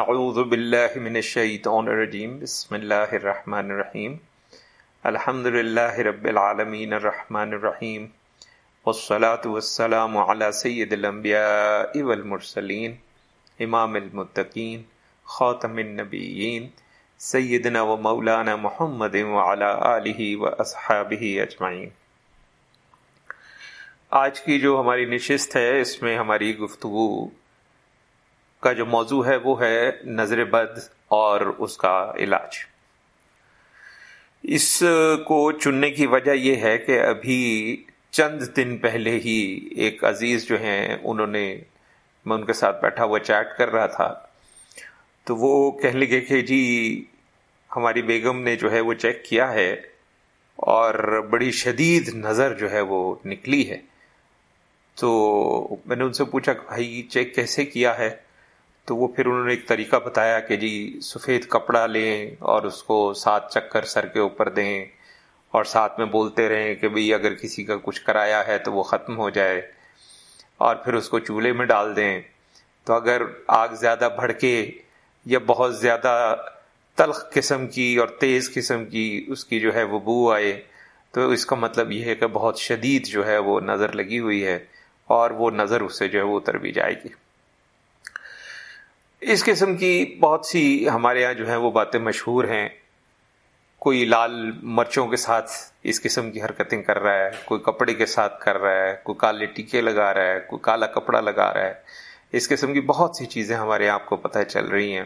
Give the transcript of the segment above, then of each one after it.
اعوذ باللہ من الشیطان الرجیم بسم اللہ الرحمن الرحیم الحمد للہ رب العالمین الرحمن الرحیم والصلاة والسلام على سید الانبیاء والمرسلین امام المتقین خاتم النبیین سیدنا و مولانا محمد وعلى آلہ و اصحابہ اجمعین آج کی جو ہماری نشست ہے، اس میں ہماری گفتگو کا جو موضوع ہے وہ ہے نظر بد اور اس کا علاج۔ اس کو چننے کی وجہ یہ ہے کہ ابھی چند دن پہلے ہی ایک عزیز جو ہیں، انہوں نے میں ان کے ساتھ بیٹھا ہوا چیٹ کر رہا تھا۔ تو وہ کہنے لگے کہ جی ہماری بیگم نے جو ہے وہ چیک کیا ہے اور بڑی شدید نظر جو ہے وہ نکلی ہے۔ تو میں نے ان سے پوچھا کہ بھائی، چیک کیسے کیا ہے؟ تو وہ پھر انہوں نے ایک طریقہ بتایا کہ جی سفید کپڑا لیں اور اس کو سات چکر سر کے اوپر دیں اور ساتھ میں بولتے رہیں کہ بھئی اگر کسی کا کچھ کرایا ہے تو وہ ختم ہو جائے اور پھر اس کو چولہے میں ڈال دیں تو اگر آگ زیادہ بھڑکے یا بہت زیادہ تلخ قسم کی اور تیز قسم کی اس کی جو ہے وہ بو آئے تو اس کا مطلب یہ ہے کہ بہت شدید جو ہے وہ نظر لگی ہوئی ہے اور وہ نظر اس سے جو ہے وہ اتر بھی جائے گی۔ اس قسم کی بہت سی ہمارے یہاں جو ہیں وہ باتیں مشہور ہیں۔ کوئی لال مرچوں کے ساتھ اس قسم کی حرکتیں کر رہا ہے، کوئی کپڑے کے ساتھ کر رہا ہے، کوئی کالے ٹیکے لگا رہا ہے، کوئی کالا کپڑا لگا رہا ہے۔ اس قسم کی بہت سی چیزیں ہمارے آپ کو پتہ چل رہی ہیں۔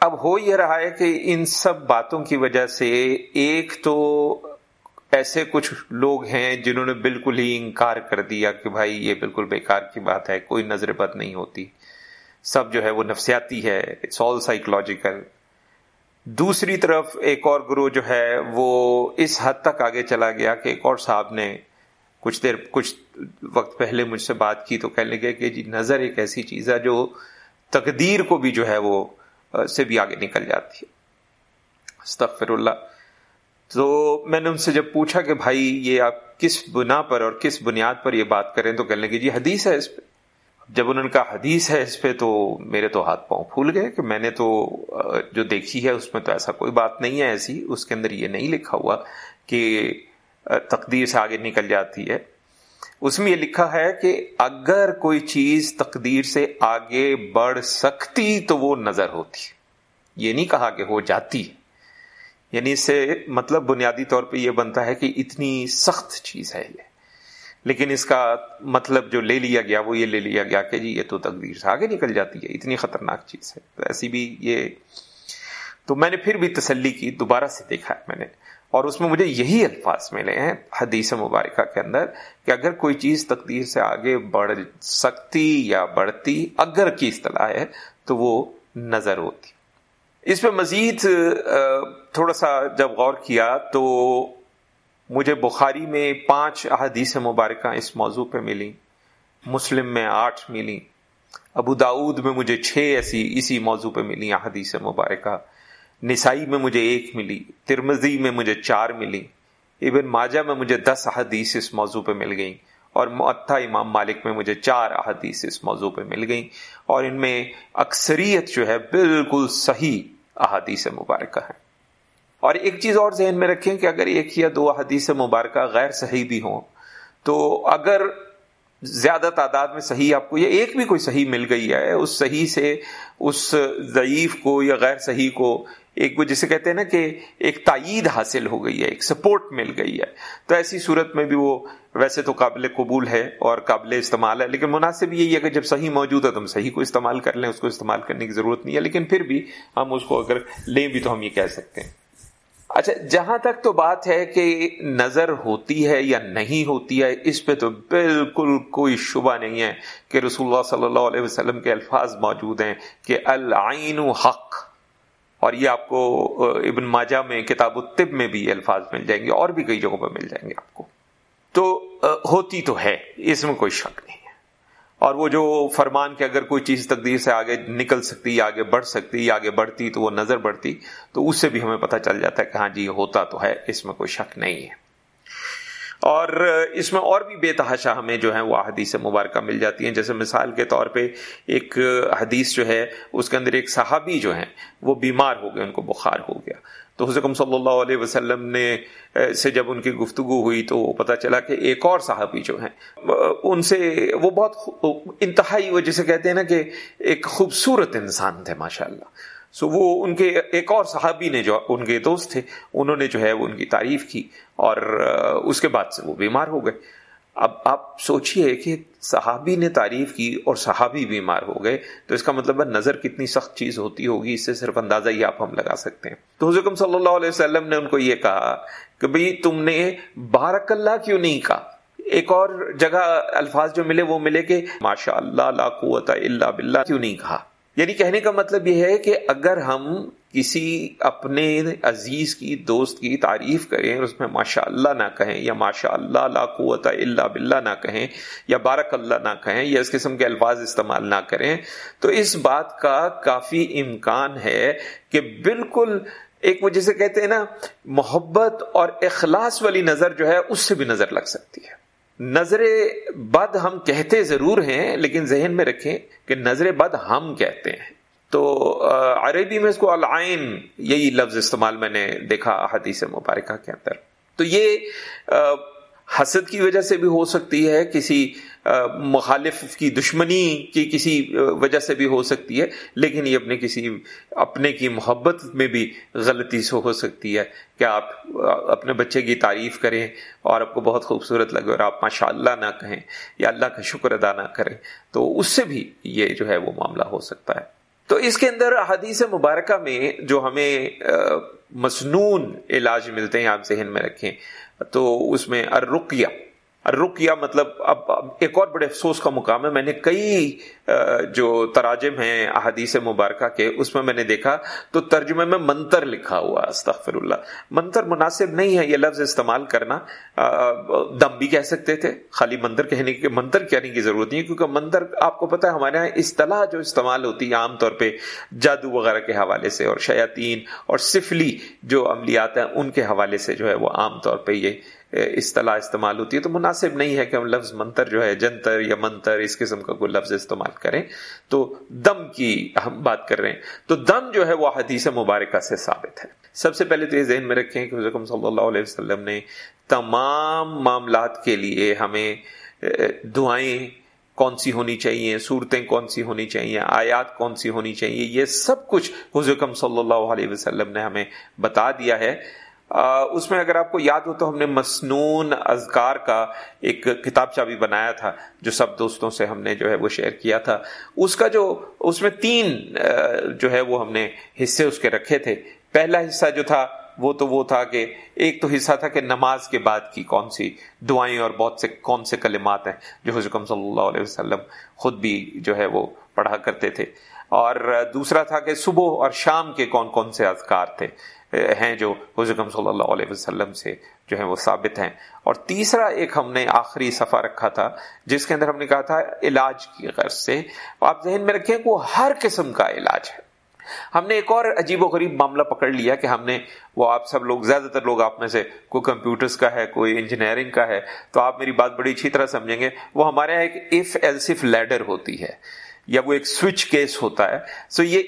اب ہو یہ رہا ہے کہ ان سب باتوں کی وجہ سے ایک تو ایسے کچھ لوگ ہیں جنہوں نے بالکل ہی انکار کر دیا کہ بھائی یہ بالکل بیکار کی بات ہے، کوئی نظر بد نہیں ہوتی۔ سب جو ہے وہ نفسیاتی ہے اٹس آل سائیکولوجیکل دوسری طرف ایک اور گروہ جو ہے وہ اس حد تک آگے چلا گیا کہ ایک اور صاحب نے کچھ دیر، کچھ وقت پہلے مجھ سے بات کی تو کہنے لگے کہ جی نظر ایک ایسی چیز ہے جو تقدیر کو بھی جو ہے وہ سے بھی آگے نکل جاتی ہے۔ استغفر اللہ تو میں نے ان سے جب پوچھا کہ بھائی یہ آپ کس بنا پر اور کس بنیاد پر یہ بات کریں تو کہنے لگے جی حدیث ہے اس پہ۔ جب انہوں نے کہا حدیث ہے اس پہ تو میرے تو ہاتھ پاؤں پھول گئے کہ میں نے تو جو دیکھی ہے اس میں تو ایسا کوئی بات نہیں ہے ایسی۔ اس کے اندر یہ نہیں لکھا ہوا کہ تقدیر سے آگے نکل جاتی ہے۔ اس میں یہ لکھا ہے کہ اگر کوئی چیز تقدیر سے آگے بڑھ سکتی تو وہ نظر ہوتی۔ یہ نہیں کہا کہ ہو جاتی۔ یعنی اس سے مطلب بنیادی طور پہ یہ بنتا ہے کہ اتنی سخت چیز ہے یہ۔ لیکن اس کا مطلب جو لے لیا گیا وہ یہ لے لیا گیا کہ جی یہ تو تقدیر سے آگے نکل جاتی ہے، اتنی خطرناک چیز ہے۔ تو ایسی بھی یہ تو میں نے پھر بھی تسلی کی، دوبارہ سے دیکھا ہے میں نے۔ اور اس میں مجھے یہی الفاظ ملے ہیں حدیث مبارکہ کے اندر کہ اگر کوئی چیز تقدیر سے آگے بڑھ سکتی یا بڑھتی، اگر کی اصطلاح ہے، تو وہ نظر ہوتی۔ اس پہ مزید تھوڑا سا جب غور کیا تو مجھے بخاری میں پانچ احادیث مبارکہ اس موضوع پہ ملی مسلم میں آٹھ ملی ابو داود میں مجھے چھ ایسی، اسی موضوع پہ ملی احادیث مبارکہ، نسائی میں مجھے ایک ملی ترمزی میں مجھے چار ملی ابن ماجہ میں مجھے دس احادیث اس موضوع پہ مل گئیں، اور معطا امام مالک میں مجھے چار احادیث اس موضوع پہ مل گئیں، اور ان میں اکثریت جو ہے بالکل صحیح احادیث مبارکہ ہیں۔ اور ایک چیز اور ذہن میں رکھیں کہ اگر ایک یا دو حدیث مبارکہ غیر صحیح بھی ہوں، تو اگر زیادہ تعداد میں صحیح آپ کو یا ایک بھی کوئی صحیح مل گئی ہے، اس صحیح سے، اس ضعیف کو یا غیر صحیح کو، ایک جسے کہتے ہیں نا کہ ایک تائید حاصل ہو گئی ہے، ایک سپورٹ مل گئی ہے، تو ایسی صورت میں بھی وہ ویسے تو قابل قبول ہے اور قابل استعمال ہے، لیکن مناسب یہی ہے کہ جب صحیح موجود ہے تو ہم صحیح کو استعمال کر لیں، اس کو استعمال کرنے کی ضرورت نہیں ہے، لیکن پھر بھی ہم اس کو اگر لیں بھی تو ہم یہ کہہ سکتے ہیں۔ اچھا جہاں تک تو بات ہے کہ نظر ہوتی ہے یا نہیں ہوتی ہے، اس پہ تو بالکل کوئی شبہ نہیں ہے کہ رسول اللہ صلی اللہ علیہ وسلم کے الفاظ موجود ہیں کہ العین حق، اور یہ آپ کو ابن ماجہ میں، کتاب الطب میں بھی الفاظ مل جائیں گے، اور بھی کئی جگہوں پہ مل جائیں گے آپ کو۔ تو ہوتی تو ہے، اس میں کوئی شک نہیں۔ اور وہ جو فرمان کہ اگر کوئی چیز تقدیر سے آگے نکل سکتی یا آگے بڑھ سکتی، آگے بڑھتی تو وہ نظر بڑھتی، تو اس سے بھی ہمیں پتہ چل جاتا ہے کہ ہاں جی ہوتا تو ہے، اس میں کوئی شک نہیں ہے۔ اور اس میں اور بھی بے تحاشا ہمیں جو ہے وہ حدیث مبارکہ مل جاتی ہیں۔ جیسے مثال کے طور پہ ایک حدیث جو ہے، اس کے اندر ایک صحابی جو ہیں، وہ بیمار ہو گئے، ان کو بخار ہو گیا۔ تو حضرت صلی اللہ علیہ وسلم نے سے جب ان کی گفتگو ہوئی تو پتا چلا کہ ایک اور صحابی جو ہیں ان سے وہ بہت انتہائی وہ جسے کہتے ہیں نا کہ ایک خوبصورت انسان تھے ماشاء اللہ سو وہ ان کے ایک اور صحابی نے جو، ان کے دوست تھے، انہوں نے جو ہے وہ ان کی تعریف کی اور اس کے بعد سے وہ بیمار ہو گئے۔ اب آپ سوچئے کہ صحابی نے تعریف کی اور صحابی بیمار ہو گئے، تو اس کا مطلب ہے نظر کتنی سخت چیز ہوتی ہوگی، اس سے صرف اندازہ ہی آپ ہم لگا سکتے ہیں۔ تو حضرت صلی اللہ علیہ وسلم نے ان کو یہ کہا کہ بھئی تم نے بارک اللہ کیوں نہیں کہا؟ ایک اور جگہ الفاظ جو ملے وہ ملے کہ ماشاء اللہ لا قوت الا باللہ، کیوں نہیں کہا؟ یعنی کہنے کا مطلب یہ ہے کہ اگر ہم کسی اپنے عزیز کی، دوست کی تعریف کریں، اور اس میں ماشاء اللہ نہ کہیں، یا ماشاء اللہ لا قوت الا باللہ نہ کہیں، یا بارک اللہ نہ کہیں، یا اس قسم کے الفاظ استعمال نہ کریں، تو اس بات کا کافی امکان ہے کہ بالکل ایک وہ جسے کہتے ہیں نا، محبت اور اخلاص والی نظر جو ہے، اس سے بھی نظر لگ سکتی ہے۔ نظر بد ہم کہتے ضرور ہیں، لیکن ذہن میں رکھیں کہ نظر بد ہم کہتے ہیں۔ تو عربی میں اس کو العین، یہی لفظ استعمال میں نے دیکھا حدیث مبارکہ کے اندر۔ تو یہ حسد کی وجہ سے بھی ہو سکتی ہے، کسی مخالف کی دشمنی کی کسی وجہ سے بھی ہو سکتی ہے، لیکن یہ اپنے کسی، اپنے کی محبت میں بھی غلطی سے ہو سکتی ہے کہ آپ اپنے بچے کی تعریف کریں اور آپ کو بہت خوبصورت لگے اور آپ ماشاء اللہ نہ کہیں یا اللہ کا شکر ادا نہ کریں۔ تو اس سے بھی یہ جو ہے وہ معاملہ ہو سکتا ہے۔ تو اس کے اندر حدیث مبارکہ میں جو ہمیں مصنون علاج ملتے ہیں آپ ذہن میں رکھیں، تو اس میں الرقیہ۔ رخ مطلب اب ایک اور بڑے افسوس کا مقام ہے۔ میں نے کئی جو تراجم ہیں احادیث مبارکہ کے، اس میں میں نے دیکھا تو ترجمے میں منتر لکھا ہوا استغفر اللہ منتر مناسب نہیں ہے، یہ لفظ استعمال کرنا۔ دم بھی کہہ سکتے تھے، خالی منتر کہنے کی، منتر کہنے کی ضرورت نہیں کیونکہ منتر، آپ کو پتا ہے، ہمارے یہاں اصطلاح جو استعمال ہوتی ہے عام طور پہ جادو وغیرہ کے حوالے سے اور شیاطین اور سفلی جو عملیات ہیں، ان کے حوالے سے جو ہے وہ عام طور پہ یہ اصطلاح استعمال ہوتی ہے، تو مناسب نہیں ہے کہ ہم لفظ منتر جو ہے، جنتر یا منتر، اس قسم کا کوئی لفظ استعمال کریں۔ تو دم کی ہم بات کر رہے ہیں۔ تو دم جو ہے، وہ حدیث مبارکہ سے ثابت ہے۔ سب سے پہلے تو یہ ذہن میں رکھیں کہ حضرت صلی اللہ علیہ وسلم نے تمام معاملات کے لیے ہمیں دعائیں کون سی ہونی چاہیے، صورتیں کون سی ہونی چاہیے، آیات کون سی ہونی چاہیے، یہ سب کچھ حضرت صلی اللہ علیہ وسلم نے ہمیں بتا دیا ہے۔ اس میں اگر آپ کو یاد ہو تو ہم نے مسنون اذکار کا ایک کتاب چابی بنایا تھا، جو سب دوستوں سے ہم نے جو ہے وہ شیئر کیا تھا۔ اس کا جو، اس میں تین جو ہے وہ ہم نے حصے اس کے رکھے تھے۔ پہلا حصہ جو تھا، وہ تو وہ تھا کہ ایک تو حصہ تھا کہ نماز کے بعد کی کون سی دعائیں اور بہت سے، کون سے کلمات ہیں، جو حضرت صلی اللہ علیہ وسلم خود بھی جو ہے وہ پڑھا کرتے تھے۔ اور دوسرا تھا کہ صبح اور شام کے کون کون سے اذکار تھے، ہیں جو حضرت صلی اللہ علیہ وسلم سے جو ہے وہ ثابت ہیں۔ اور تیسرا ایک ہم نے آخری صفحہ رکھا تھا، جس کے اندر ہم نے کہا تھا علاج کی غرض سے۔ آپ ذہن میں رکھیں کہ وہ ہر قسم کا علاج ہے۔ ہم نے ایک اور عجیب و غریب معاملہ پکڑ لیا کہ ہم نے، وہ آپ سب لوگ، زیادہ تر لوگ آپ میں سے، کوئی کمپیوٹرز کا ہے، کوئی انجینئرنگ کا ہے، تو آپ میری بات بڑی اچھی طرح سمجھیں گے۔ وہ ہمارے یہاں ایک اف ایلسف لیڈر ہوتی ہے۔ یا وہ ایک سوئچ کیس ہوتا ہے سو یہ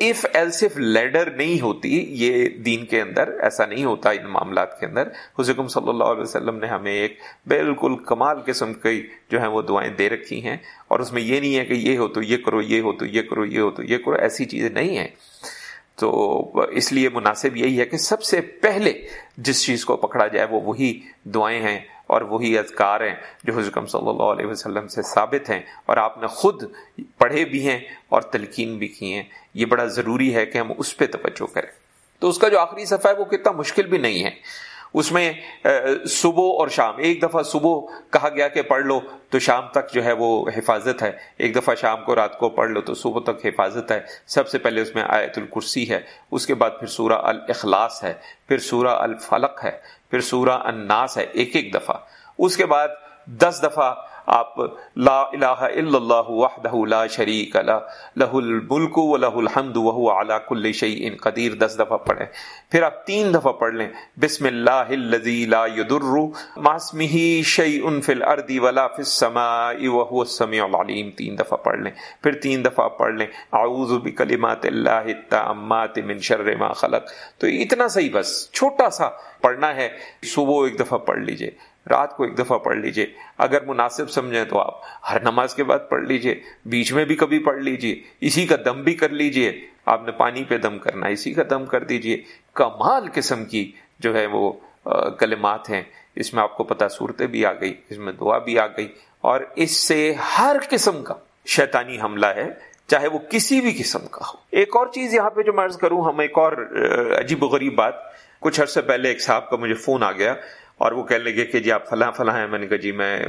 اف ایلسف لیڈر نہیں ہوتی، یہ دین کے اندر ایسا نہیں ہوتا، ان معاملات کے اندر۔ حضرت صلی اللہ علیہ وسلم نے ہمیں ایک بالکل کمال قسم کی جو ہیں وہ دعائیں دے رکھی ہیں۔ اور اس میں یہ نہیں ہے کہ یہ ہو تو یہ کرو، یہ ہو تو یہ کرو، یہ ہو تو یہ کرو، ایسی چیزیں نہیں ہیں۔ تو اس لیے مناسب یہی ہے کہ سب سے پہلے جس چیز کو پکڑا جائے وہ وہی دعائیں ہیں۔ اور وہی اذکار ہیں جو حضرت صلی اللہ علیہ وسلم سے ثابت ہیں اور آپ نے خود پڑھے بھی ہیں اور تلقین بھی کی ہیں۔ یہ بڑا ضروری ہے کہ ہم اس پہ توجہ کریں۔ تو اس کا جو آخری صفحہ ہے وہ کتنا مشکل بھی نہیں ہے۔ اس میں صبح اور شام۔ ایک دفعہ صبح کہا گیا کہ پڑھ لو تو شام تک جو ہے وہ حفاظت ہے۔ ایک دفعہ شام کو رات کو پڑھ لو تو صبح تک حفاظت ہے۔ سب سے پہلے اس میں آیت الکرسی ہے۔ اس کے بعد پھر سورہ الاخلاص ہے۔ پھر سورہ الفلق ہے۔ پھر سورہ الناس ہے۔ ایک ایک دفعہ۔ اس کے بعد دس دفعہ آپ لا الہ الا اللہ وحدہ لا شریک لہ لہ الملک و لہ الحمد وہو علا کل شیء قدیر، دس دفعہ پڑھیں۔ پھر آپ تین دفعہ پڑھ لیں۔ بسم اللہ الذی لا يضر مع اسمہ شیء فی الارض ولا فی السماء وهو السمیع العلیم۔ تین دفعہ پڑھ لیں۔ پھر تین دفعہ پڑھ لیں۔ اعوذ بکلمات اللہ التامات من شر ما خلق۔ تو اتنا صحیح بس، چھوٹا سا پڑھنا ہے، صبح ایک دفعہ پڑھ لیجیے۔ رات کو ایک دفعہ پڑھ لیجیے۔ اگر مناسب سمجھیں تو آپ ہر نماز کے بعد پڑھ لیجیے۔ بیچ میں بھی کبھی پڑھ لیجیے۔ اسی کا دم بھی کر لیجیے۔ آپ نے پانی پہ دم کرنا اسی کا دم کر دیجیے۔ کمال قسم کی جو ہے وہ کلمات ہیں۔ اس میں آپ کو پتا صورتیں بھی آ گئی، اس میں دعا بھی آ گئی۔ اور اس سے ہر قسم کا شیطانی حملہ ہے، چاہے وہ کسی بھی قسم کا ہو۔ ایک اور چیز یہاں پہ جو میں کروں، ہم ایک اور عجیب و غریب بات۔ کچھ عرصے پہلے ایک صاحب کا مجھے فون آ گیا۔ اور وہ کہنے لگے کہ جی آپ فلاں فلاں ہیں۔ میں نے کہا جی میں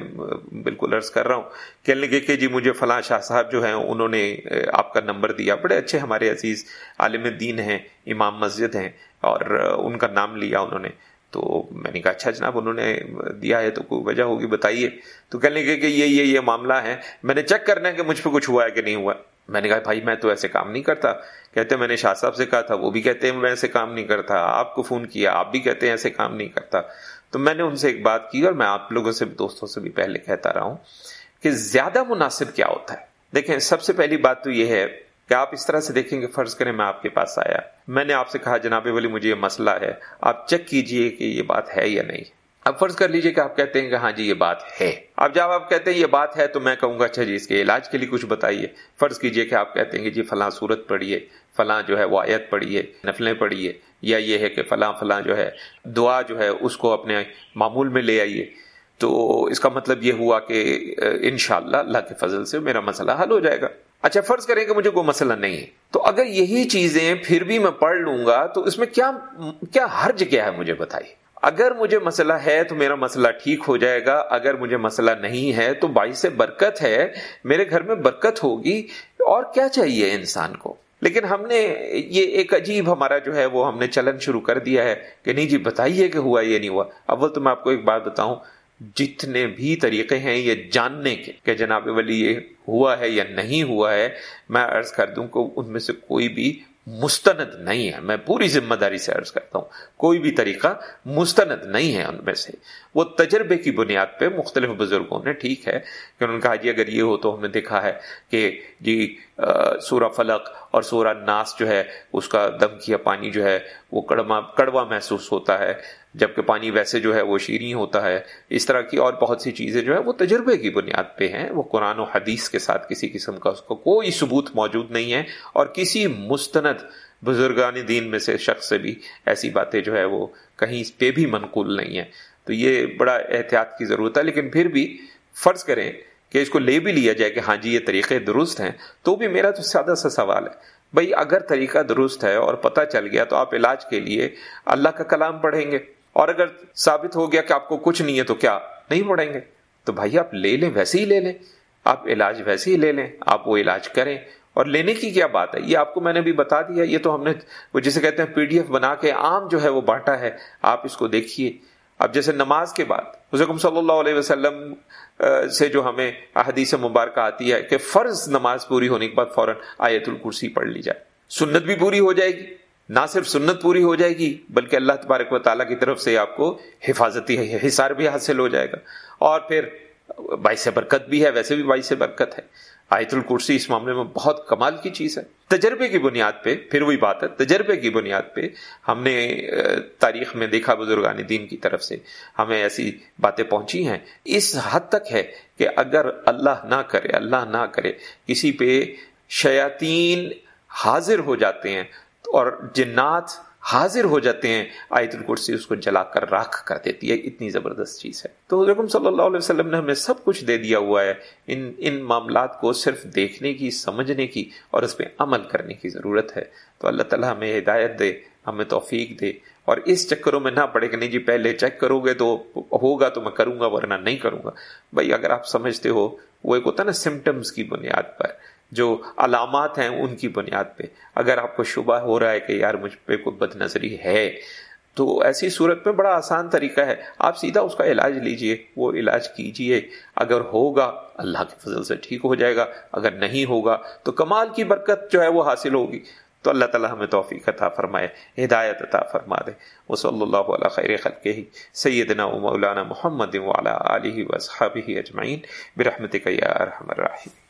بالکل عرض کر رہا ہوں۔ کہنے لگے کہ جی مجھے فلاں شاہ صاحب جو ہیں، انہوں نے آپ کا نمبر دیا۔ بڑے اچھے ہمارے عزیز عالم دین ہیں، امام مسجد ہیں اور ان کا نام لیا انہوں نے۔ تو میں نے کہا اچھا جناب، انہوں نے دیا ہے تو کوئی وجہ ہوگی، بتائیے۔ تو کہنے لگے کہ یہ یہ یہ معاملہ ہے۔ میں نے چیک کرنا ہے کہ مجھ پہ کچھ ہوا ہے کہ نہیں ہوا۔ میں نے کہا بھائی میں تو ایسے کام نہیں کرتا۔ کہتے میں نے شاہ صاحب سے کہا تھا، وہ بھی کہتے ہیں، میں ایسے کام نہیں کرتا۔ آپ کو فون کیا، آپ بھی کہتے ہیں ایسے کام نہیں کرتا۔ تو میں نے ان سے ایک بات کی اور میں آپ لوگوں سے دوستوں سے بھی پہلے کہتا رہا ہوں کہ زیادہ مناسب کیا ہوتا ہے۔ دیکھیں، سب سے پہلی بات تو یہ ہے کہ آپ اس طرح سے دیکھیں گے، فرض کریں میں آپ کے پاس آیا۔ میں نے آپ سے کہا، جناب ولی، مجھے یہ مسئلہ ہے، آپ چیک کیجیے کہ یہ بات ہے یا نہیں۔ اب فرض کر لیجیے کہ آپ کہتے ہیں کہ ہاں جی یہ بات ہے۔ اب جب آپ کہتے ہیں یہ بات ہے تو میں کہوں گا اچھا جی اس کے علاج کے لیے کچھ بتائیے۔ فرض کیجیے کہ آپ کہتے ہیں کہ جی فلاں صورت پڑھیے فلاں جو ہے وہ آیت پڑھیے نفلیں پڑھیے یا یہ ہے کہ فلاں فلاں جو ہے دعا جو ہے اس کو اپنے معمول میں لے آئیے۔ تو اس کا مطلب یہ ہوا کہ، انشاءاللہ اللہ اللہ کے فضل سے میرا مسئلہ حل ہو جائے گا۔ اچھا فرض کریں کہ مجھے کوئی مسئلہ نہیں ہے۔ تو اگر یہی چیزیں پھر بھی میں پڑھ لوں گا تو اس میں کیا کیا حرج کیا ہے مجھے بتائیے؟ اگر مجھے مسئلہ ہے تو میرا مسئلہ ٹھیک ہو جائے گا، اگر مجھے مسئلہ نہیں ہے تو باعث برکت ہے، میرے گھر میں برکت ہوگی۔ اور کیا چاہیے انسان کو؟ لیکن ہم نے یہ ایک عجیب ہمارا جو ہے وہ ہم نے چلن شروع کر دیا ہے کہ نہیں جی بتائیے کہ ہوا یہ نہیں ہوا۔ اول تو میں آپ کو ایک بات بتاؤں، جتنے بھی طریقے ہیں یہ جاننے کے کہ جناب ولی یہ ہوا ہے یا نہیں ہوا ہے، میں عرض کر دوں کہ ان میں سے کوئی بھی مستند نہیں ہے۔ میں پوری ذمہ داری سے عرض کرتا ہوں، کوئی بھی طریقہ مستند نہیں ہے ان میں سے۔ وہ تجربے کی بنیاد پہ مختلف بزرگوں نے ٹھیک ہے کہ انہوں نے کہا جی اگر یہ ہو تو ہم نے دیکھا ہے کہ جی سورہ فلق اور سورہ ناس جو ہے، اس کا دم کیا پانی جو ہے، وہ کڑوا کڑوا محسوس ہوتا ہے، جبکہ پانی ویسے جو ہے، وہ شیریں ہوتا ہے۔ اس طرح کی اور بہت سی چیزیں جو ہے، وہ تجربے کی بنیاد پہ ہیں۔ وہ قرآن و حدیث کے ساتھ کسی قسم کا اس کو کوئی ثبوت موجود نہیں ہے۔ اور کسی مستند بزرگان دین میں سے، شخص سے بھی ایسی باتیں جو ہے، وہ کہیں اس پہ بھی منقول نہیں ہے تو یہ بڑا احتیاط کی ضرورت ہے۔ لیکن پھر بھی فرض کریں کہ اس کو لے بھی لیا جائے کہ ہاں جی یہ طریقے درست ہیں، تو بھی میرا تو سادہ سا سوال ہے۔ بھائی اگر طریقہ درست ہے اور پتہ چل گیا تو آپ علاج کے لیے اللہ کا کلام پڑھیں گے۔ اور اگر ثابت ہو گیا کہ آپ کو کچھ نہیں ہے تو کیا نہیں پڑھیں گے؟ تو بھائی آپ لے لیں، ویسے ہی لے لیں۔ آپ علاج ویسے ہی لے لیں، آپ وہ علاج کریں۔ اور لینے کی کیا بات ہے؟ یہ آپ کو میں نے بھی بتا دیا، یہ تو ہم نے وہ جسے کہتے ہیں پی ڈی ایف بنا کے عام جو ہے وہ بانٹا ہے۔ آپ اس کو دیکھیے۔ اب جیسے نماز کے بعد حضرت صلی اللہ علیہ وسلم سے جو ہمیں احادیث مبارکہ آتی ہے کہ فرض نماز پوری ہونے کے بعد فوراً آیت الکرسی پڑھ لی جائے۔ سنت بھی پوری ہو جائے گی۔ نہ صرف سنت پوری ہو جائے گی، بلکہ اللہ تبارک و تعالیٰ کی طرف سے آپ کو حفاظتی حصار بھی حاصل ہو جائے گا۔ اور پھر باعث برکت بھی ہے، ویسے بھی باعث برکت ہے۔ آیت الکرسی اس معاملے میں بہت کمال کی چیز ہے۔ تجربے کی بنیاد پہ، پھر وہی بات ہے، تجربے کی بنیاد پہ ہم نے تاریخ میں دیکھا بزرگان دین کی طرف سے ہمیں ایسی باتیں پہنچی ہیں۔ اس حد تک ہے کہ اگر اللہ نہ کرے، اللہ نہ کرے، کسی پہ شیاطین حاضر ہو جاتے ہیں اور جنات حاضر ہو جاتے ہیں، آیت الکرسی اس کو جلا کر راکھ کر دیتی ہے۔ اتنی زبردست چیز ہے۔ تو حضرت صلی اللہ علیہ وسلم نے ہمیں سب کچھ دے دیا ہوا ہے۔ ان ان معاملات کو صرف دیکھنے کی، سمجھنے کی اور اس پہ عمل کرنے کی ضرورت ہے۔ تو اللہ تعالیٰ ہمیں ہدایت دے، ہمیں توفیق دے۔ اور اس چکروں میں نہ پڑے کہ نہیں جی پہلے چیک کرو گے تو ہوگا تو میں کروں گا، ورنہ نہیں کروں گا۔ بھائی، اگر آپ سمجھتے ہو، وہ ایک ہوتا ہے نا سمٹمس کی بنیاد پر۔ جو علامات ہیں ان کی بنیاد پہ۔ اگر آپ کو شبہ ہو رہا ہے کہ یار مجھ پہ کوئی بد نظری ہے، تو ایسی صورت میں بڑا آسان طریقہ ہے۔ آپ سیدھا اس کا علاج لیجیے، وہ علاج کیجیے۔ اگر ہوگا، اللہ کے فضل سے ٹھیک ہو جائے گا۔ اگر نہیں ہوگا، تو کمال کی برکت جو ہے وہ حاصل ہوگی۔ تو اللہ تعالیٰ ہمیں توفیق عطا فرمائے، ہدایت عطا فرما دے وہ صلی اللہ علیہ خیر خلق ہی سیدنا و مولانا محمد علیہ و صحابہ اجمعین۔ برحمتک یا ارحم الراحمین۔